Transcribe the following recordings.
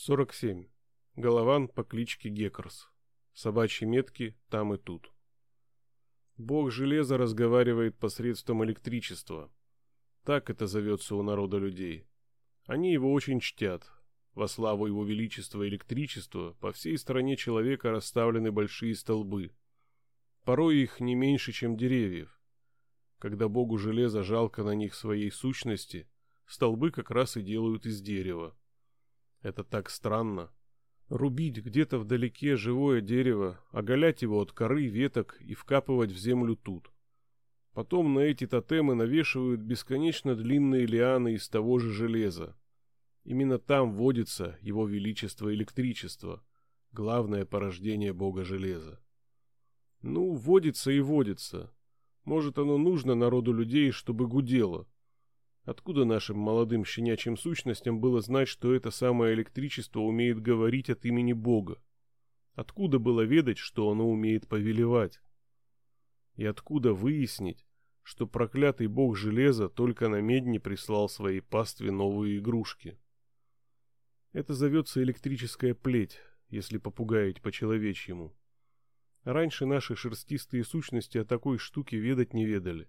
47. Голован по кличке Геккерс. Собачьи метки там и тут. Бог железа разговаривает посредством электричества. Так это зовется у народа людей. Они его очень чтят. Во славу его величества электричества по всей стране человека расставлены большие столбы. Порой их не меньше, чем деревьев. Когда Богу железа жалко на них своей сущности, столбы как раз и делают из дерева. Это так странно. Рубить где-то вдалеке живое дерево, оголять его от коры, веток и вкапывать в землю тут. Потом на эти тотемы навешивают бесконечно длинные лианы из того же железа. Именно там водится его величество электричество, главное порождение бога железа. Ну, водится и водится. Может, оно нужно народу людей, чтобы гудело. Откуда нашим молодым щенячьим сущностям было знать, что это самое электричество умеет говорить от имени Бога? Откуда было ведать, что оно умеет повелевать? И откуда выяснить, что проклятый бог железа только на медне прислал своей пастве новые игрушки? Это зовется электрическая плеть, если попугаять по-человечьему. Раньше наши шерстистые сущности о такой штуке ведать не ведали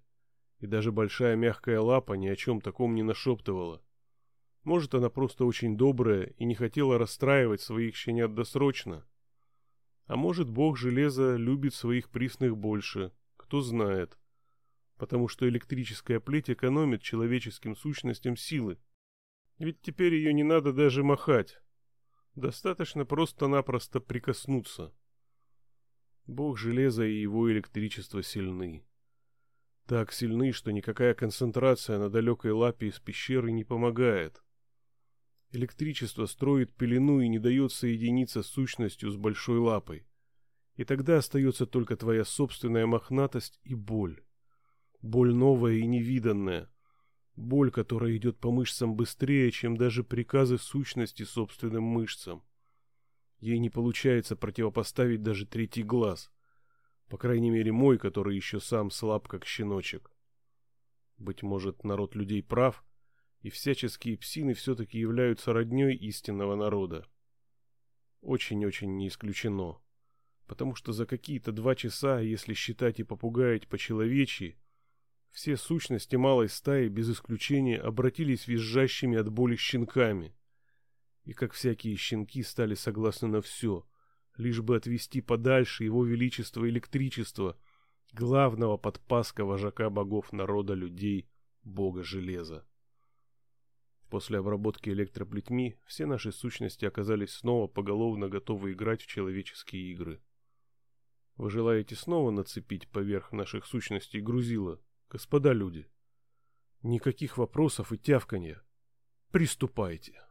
и даже большая мягкая лапа ни о чем таком не нашептывала. Может, она просто очень добрая и не хотела расстраивать своих щенят досрочно. А может, бог железа любит своих присных больше, кто знает. Потому что электрическая плеть экономит человеческим сущностям силы. Ведь теперь ее не надо даже махать. Достаточно просто-напросто прикоснуться. Бог железа и его электричество сильны. Так сильны, что никакая концентрация на далекой лапе из пещеры не помогает. Электричество строит пелену и не дает соединиться сущностью с большой лапой. И тогда остается только твоя собственная мохнатость и боль. Боль новая и невиданная. Боль, которая идет по мышцам быстрее, чем даже приказы сущности собственным мышцам. Ей не получается противопоставить даже третий глаз. По крайней мере, мой, который еще сам слаб, как щеночек. Быть может, народ людей прав, и всяческие псины все-таки являются родней истинного народа. Очень-очень не исключено. Потому что за какие-то два часа, если считать и попугаять по-человечьи, все сущности малой стаи без исключения обратились визжащими от боли щенками. И как всякие щенки стали согласны на все — лишь бы отвести подальше его величество электричество, главного подпаска вожака богов народа людей, бога железа. После обработки электроплетьми все наши сущности оказались снова поголовно готовы играть в человеческие игры. Вы желаете снова нацепить поверх наших сущностей грузила, господа люди? Никаких вопросов и тявканья. Приступайте.